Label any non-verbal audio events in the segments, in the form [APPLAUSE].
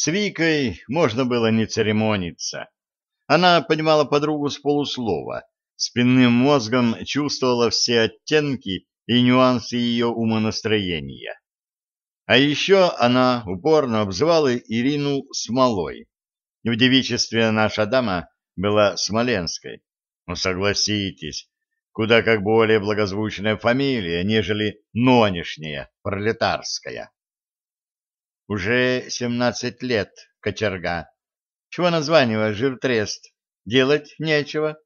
С Викой можно было не церемониться. Она понимала подругу с полуслова, спинным мозгом чувствовала все оттенки и нюансы ее умонастроения. А еще она упорно обзывала Ирину смолой. В девичестве наша дама была смоленской. Ну, согласитесь, куда как более благозвучная фамилия, нежели нонешняя, пролетарская. Уже семнадцать лет, кочерга. Чего названиваешь, жиртрест? Делать нечего.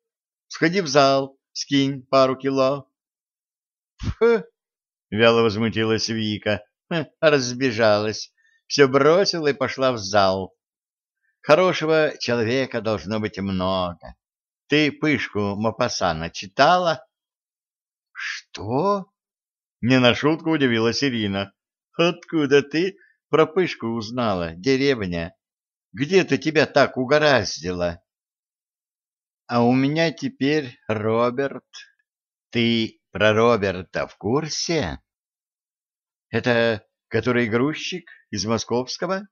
Сходи в зал, скинь пару кило. Фу, вяло возмутилась Вика. разбежалась. Все бросила и пошла в зал. Хорошего человека должно быть много. Ты пышку Мапасана читала? Что? Не на шутку удивилась Ирина. Откуда ты про пышку узнала, деревня? Где ты тебя так угораздило? А у меня теперь Роберт. Ты про Роберта в курсе? Это который грузчик из Московского?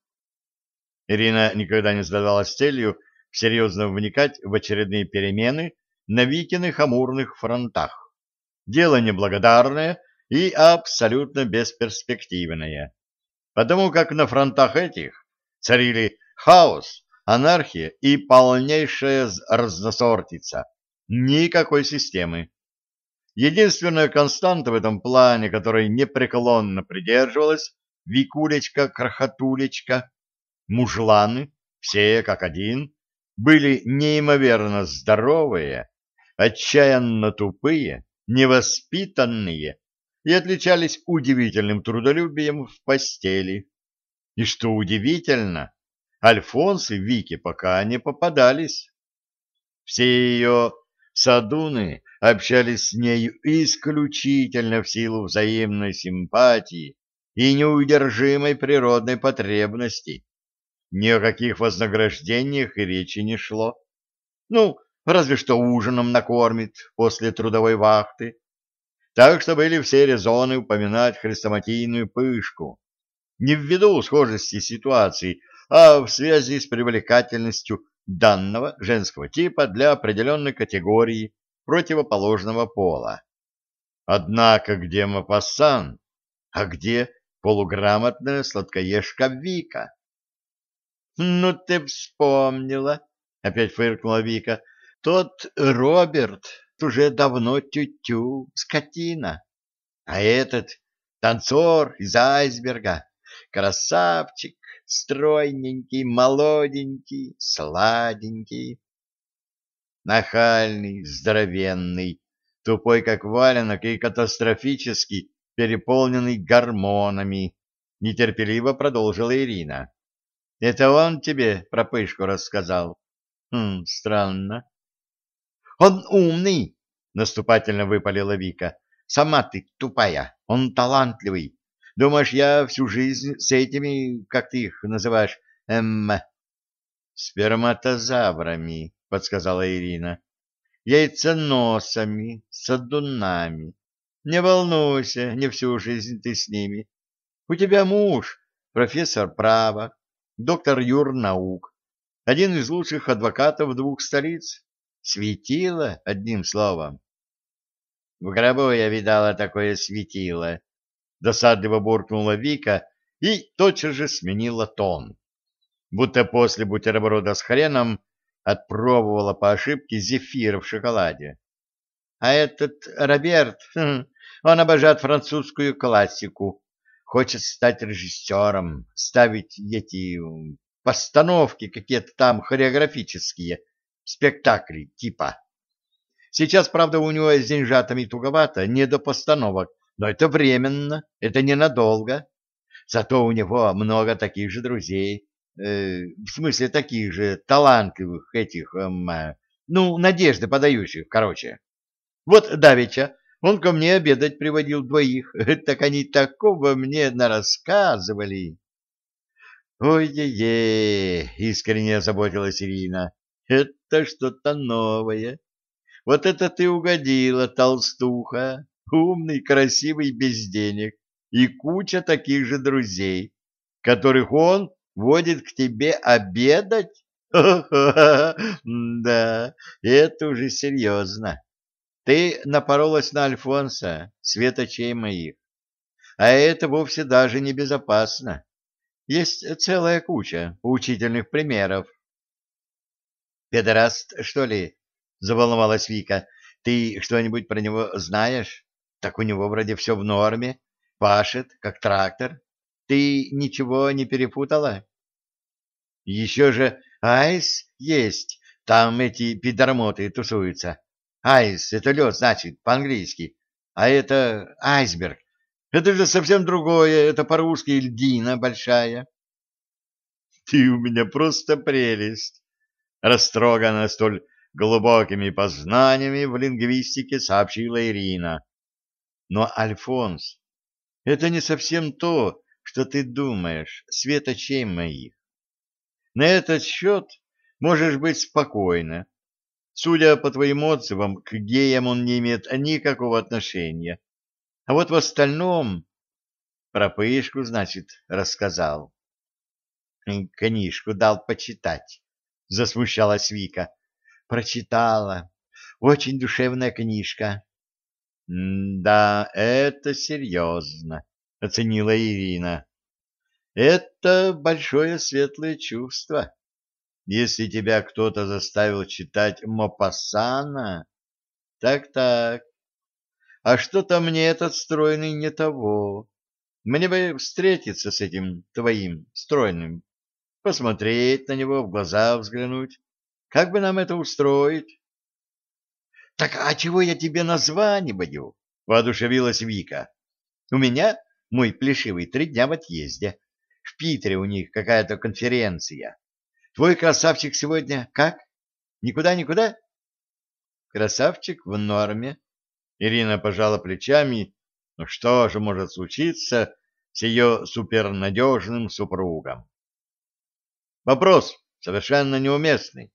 Ирина никогда не задавалась целью серьезно вникать в очередные перемены на Викиных амурных фронтах. Дело неблагодарное и абсолютно бесперспективное, потому как на фронтах этих царили хаос, анархия и полнейшая разносортица. Никакой системы. Единственная константа в этом плане, которой непреклонно придерживалась Викулечка-крохотулечка, мужланы, все как один, были неимоверно здоровые, отчаянно тупые, невоспитанные и отличались удивительным трудолюбием в постели. И что удивительно, Альфонсы Вики пока не попадались. Все ее садуны общались с нею исключительно в силу взаимной симпатии и неудержимой природной потребности. Ни о каких вознаграждениях и речи не шло. Ну, разве что ужином накормит после трудовой вахты. Так что были все резоны упоминать хрестоматийную пышку. Не ввиду схожести ситуации, а в связи с привлекательностью данного женского типа для определенной категории противоположного пола. Однако где Мапассан, а где полуграмотная сладкоежка Вика? — Ну ты вспомнила, — опять фыркнула Вика, — тот Роберт уже давно тю-тю, скотина, а этот танцор из айсберга, красавчик, стройненький, молоденький, сладенький. Нахальный, здоровенный, тупой как валенок и катастрофически переполненный гормонами, нетерпеливо продолжила Ирина. Это он тебе про пышку рассказал? Хм, странно. Он умный, наступательно выпалила Вика. Сама ты тупая, он талантливый. Думаешь, я всю жизнь с этими, как ты их называешь, эм... Сперматозаврами, подсказала Ирина. Яйценосами, садунами. Не волнуйся, не всю жизнь ты с ними. У тебя муж, профессор права, доктор юрнаук, один из лучших адвокатов двух столиц. Светило, одним словом. В гробу я видала такое светило, досадливо буркнула Вика и тотчас же сменила тон. Будто после бутерброда с хреном отпробовала по ошибке зефир в шоколаде. А этот Роберт, хм, он обожает французскую классику, хочет стать режиссером, ставить эти постановки какие-то там хореографические, спектакли типа. Сейчас, правда, у него с деньжатами туговато, не до постановок, но это временно, это ненадолго. Зато у него много таких же друзей, э, в смысле таких же талантливых этих, э, ну, надежды подающих, короче. Вот Давича, он ко мне обедать приводил двоих, [LAUGHS] так они такого мне нарассказывали. Ой-е-е, искренне заботилась Ирина, это что-то новое. Вот это ты угодила, толстуха умный, красивый, без денег, и куча таких же друзей, которых он водит к тебе обедать? [LAUGHS] Да, это уже серьезно. Ты напоролась на Альфонса, светочей моих. А это вовсе даже не безопасно. Есть целая куча поучительных примеров. «Педераст, что ли?» — заволновалась Вика. «Ты что-нибудь про него знаешь? Так у него вроде все в норме, пашет, как трактор. Ты ничего не перепутала?» «Еще же айс есть, там эти пидормоты тусуются. Айс — это лед, значит, по-английски, а это айсберг. Это же совсем другое, это по-русски льдина большая». «Ты у меня просто прелесть!» Растроганная столь глубокими познаниями в лингвистике, сообщила Ирина. Но, Альфонс, это не совсем то, что ты думаешь, светочей моих. На этот счет можешь быть спокойна. Судя по твоим отзывам, к геям он не имеет никакого отношения. А вот в остальном... Про пышку, значит, рассказал. Книжку дал почитать засмущалась Вика. Прочитала. Очень душевная книжка. да, это серьезно, оценила Ирина. Это большое светлое чувство. Если тебя кто-то заставил читать Мопассана, так-так. А что-то мне этот стройный не того. Мне бы встретиться с этим твоим стройным посмотреть на него, в глаза взглянуть. Как бы нам это устроить? — Так а чего я тебе названиваю? — воодушевилась Вика. — У меня мой плешивый три дня в отъезде. В Питере у них какая-то конференция. Твой красавчик сегодня как? Никуда-никуда? Красавчик в норме. Ирина пожала плечами. Ну что же может случиться с ее супернадежным супругом? Вопрос совершенно неуместный.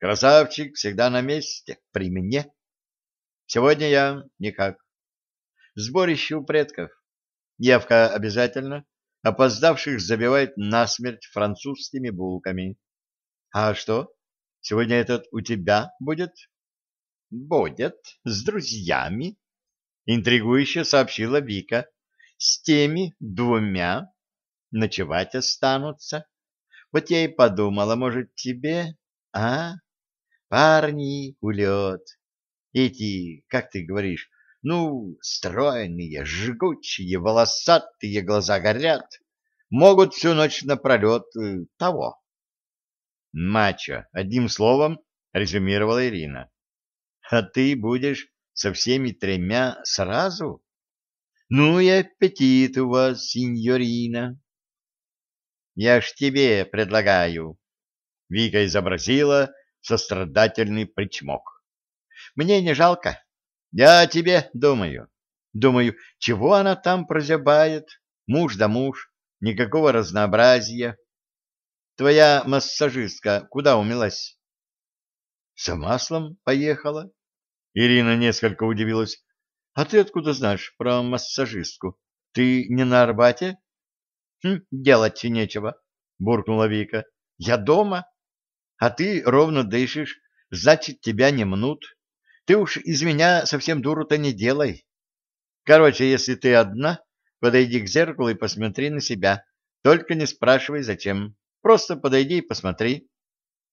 Красавчик всегда на месте, при мне. Сегодня я никак. Сборище у предков. Явка обязательно. Опоздавших забивает насмерть французскими булками. А что? Сегодня этот у тебя будет? Будет. С друзьями. Интригующе сообщила Вика. С теми двумя ночевать останутся. Вот я и подумала, может, тебе, а? Парни, улет. Эти, как ты говоришь, ну, стройные, жгучие, волосатые, глаза горят, могут всю ночь напролет э, того. Мачо, одним словом, резюмировала Ирина. А ты будешь со всеми тремя сразу? Ну и аппетит у вас, сеньорина. Я ж тебе предлагаю. Вика изобразила сострадательный причмок. Мне не жалко. Я о тебе думаю. Думаю, чего она там прозябает? Муж да муж, никакого разнообразия. Твоя массажистка куда умилась? За маслом поехала. Ирина несколько удивилась. А ты откуда знаешь про массажистку? Ты не на Арбате? Делать нечего, буркнула Вика. Я дома, а ты ровно дышишь, значит, тебя не мнут. Ты уж из меня совсем дуру-то не делай. Короче, если ты одна, подойди к зеркалу и посмотри на себя. Только не спрашивай, зачем. Просто подойди и посмотри.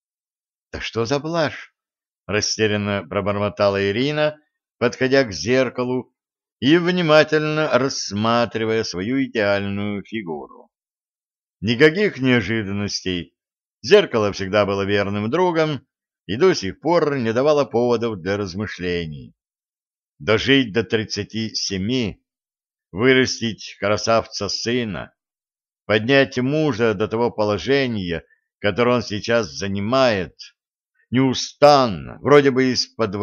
— Да что за блажь? — растерянно пробормотала Ирина, подходя к зеркалу и внимательно рассматривая свою идеальную фигуру. Никаких неожиданностей. Зеркало всегда было верным другом и до сих пор не давало поводов для размышлений. Дожить до тридцати семи, вырастить красавца сына, поднять мужа до того положения, которое он сейчас занимает, неустанно, вроде бы из-под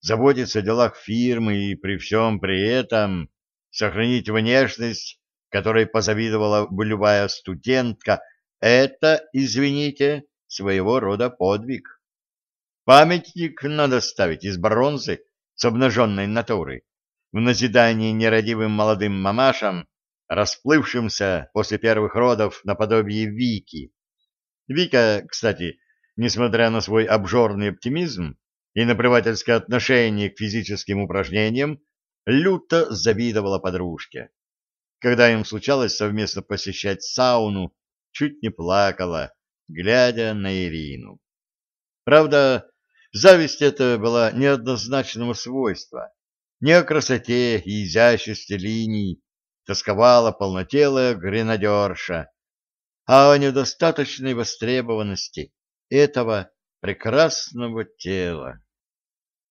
заботиться о делах фирмы и при всем при этом сохранить внешность, которой позавидовала бы любая студентка, это, извините, своего рода подвиг. Памятник надо ставить из бронзы с обнаженной натурой в назидание нерадивым молодым мамашам, расплывшимся после первых родов наподобие Вики. Вика, кстати, несмотря на свой обжорный оптимизм и наплевательское отношение к физическим упражнениям, люто завидовала подружке. Когда им случалось совместно посещать сауну, чуть не плакала, глядя на Ирину. Правда, зависть эта была неоднозначного свойства. Не о красоте и изяществе линий тосковала полнотелая гренадерша, а о недостаточной востребованности этого прекрасного тела.